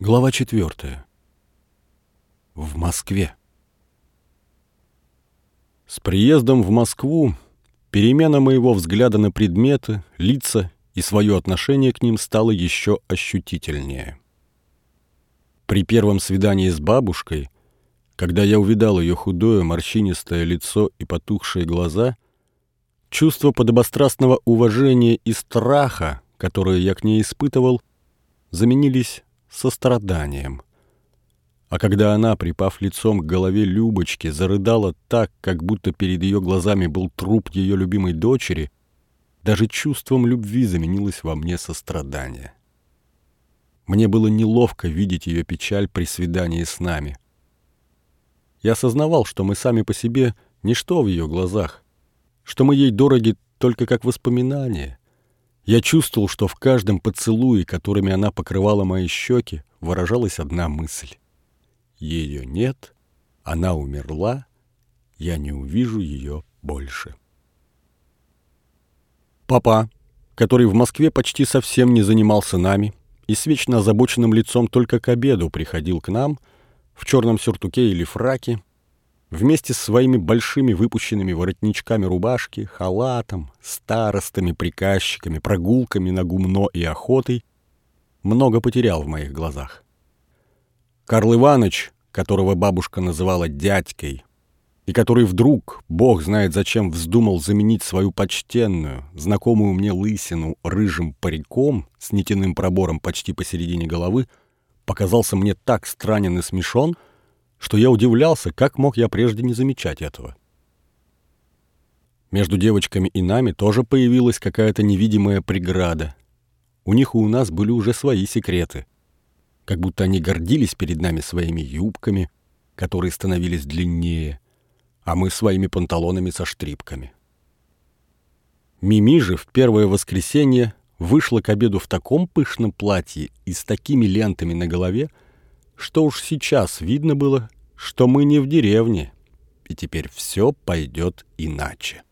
Глава четвертая. В Москве. С приездом в Москву перемена моего взгляда на предметы, лица и свое отношение к ним стало еще ощутительнее. При первом свидании с бабушкой, когда я увидал ее худое, морщинистое лицо и потухшие глаза, чувство подобострастного уважения и страха, которое я к ней испытывал, заменились состраданием. А когда она, припав лицом к голове Любочки, зарыдала так, как будто перед ее глазами был труп ее любимой дочери, даже чувством любви заменилось во мне сострадание. Мне было неловко видеть ее печаль при свидании с нами. Я осознавал, что мы сами по себе ничто в ее глазах, что мы ей дороги только как воспоминания, я чувствовал, что в каждом поцелуе, которыми она покрывала мои щеки, выражалась одна мысль. Ее нет, она умерла, я не увижу ее больше. Папа, который в Москве почти совсем не занимался нами и с вечно озабоченным лицом только к обеду приходил к нам в черном сюртуке или фраке, Вместе с своими большими выпущенными воротничками рубашки, халатом, старостами, приказчиками, прогулками на гумно и охотой много потерял в моих глазах. Карл Иванович, которого бабушка называла дядькой, и который вдруг, бог знает зачем, вздумал заменить свою почтенную, знакомую мне лысину рыжим париком с нитяным пробором почти посередине головы, показался мне так странен и смешон — что я удивлялся, как мог я прежде не замечать этого. Между девочками и нами тоже появилась какая-то невидимая преграда. У них и у нас были уже свои секреты. Как будто они гордились перед нами своими юбками, которые становились длиннее, а мы своими панталонами со штрипками. Мими же в первое воскресенье вышла к обеду в таком пышном платье и с такими лентами на голове, что уж сейчас видно было, что мы не в деревне, и теперь все пойдет иначе.